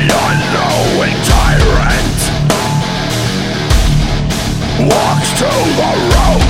an unknowing tyrant walks to the road